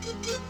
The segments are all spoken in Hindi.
tit tit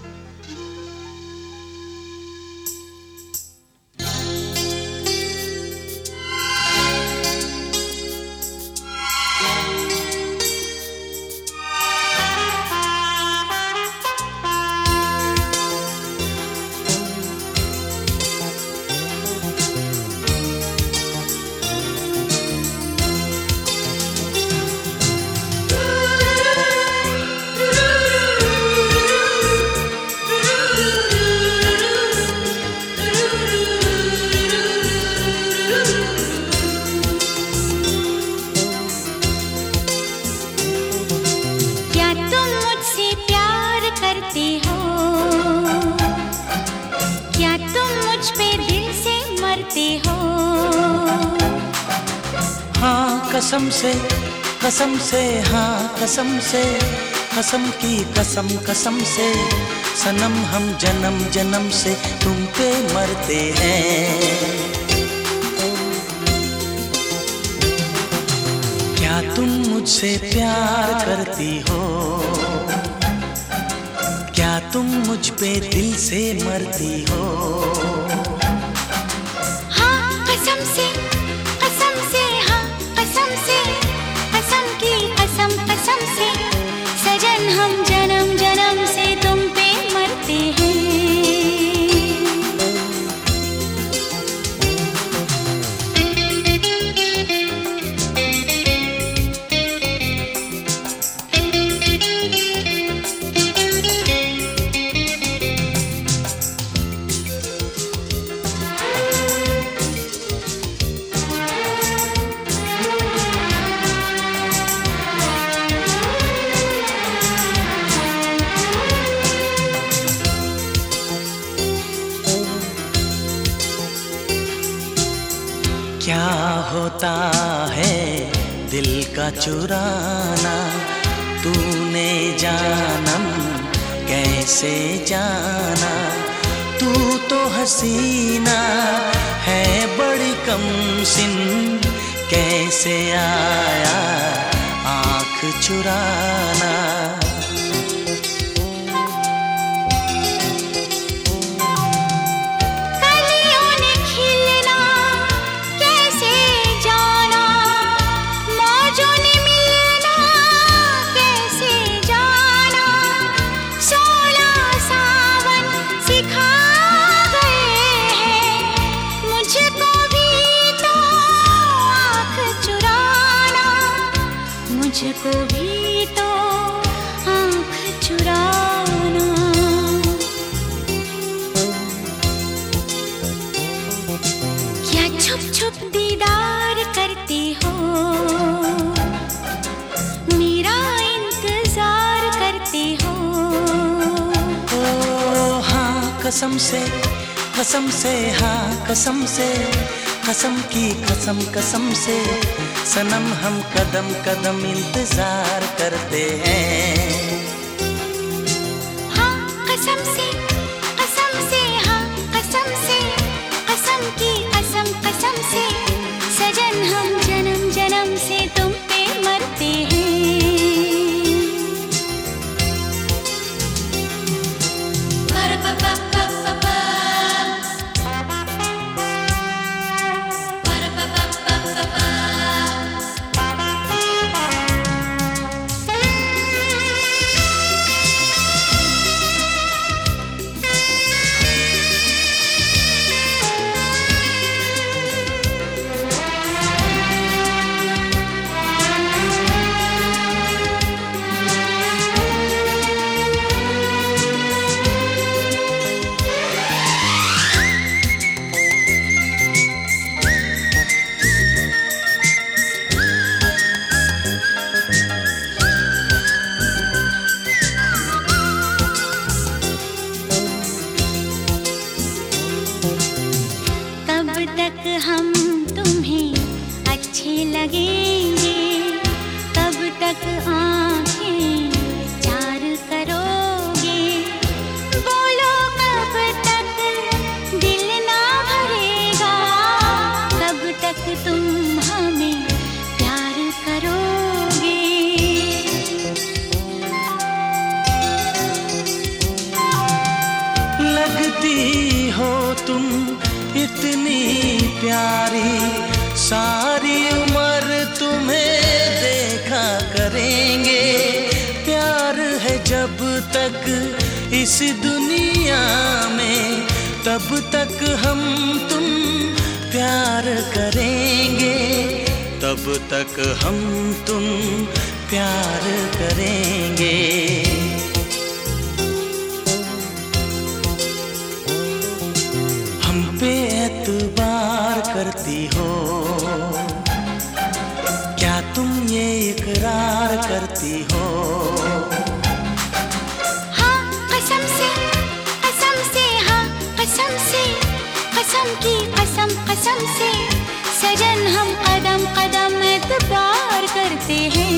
पे दिल से मरते हो। हाँ कसम से कसम से हाँ कसम से, कसम की कसम कसम से, सनम हम जन्म जन्म से तुम पे मरते हैं। क्या तुम मुझसे प्यार करती हो? क्या तुम मुझ पे दिल से मरती हाँ? होता है दिल का चुराना तूने जानम कैसे जाना? तू तो हसीना है बड़ी कम सिन, कैसे आया आँख चुराना? कसम से कसम से हाँ कसम से, कसम की कसम कसम से, सनम हम कदम कदम इंतज़ार करते हैं। कब तक हम तुम्हें अच्छे लगेंगे। कब तक आँखें चार करोगे। बोलो कब तक दिल ना भरेगा। कब तक तुम हमें प्यार करोगे। लगती हो तुम इतनी प्यारी सारी उम्र तुम्हें देखा करेंगे। प्यार है जब तक इस दुनिया में, तब तक हम तुम प्यार करेंगे। तब तक हम तुम प्यार करेंगे। करती हो। हाँ कसम से कसम से हाँ कसम से कसम की कसम कसम से सजन हम कदम कदम एतबार करते हैं।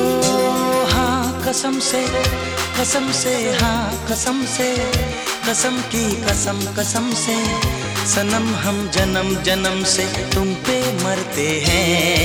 ओ हाँ कसम से कसम से हाँ कसम से कसम की कसम कसम से सनम हम जन्म जन्म से तुम पे मरते हैं।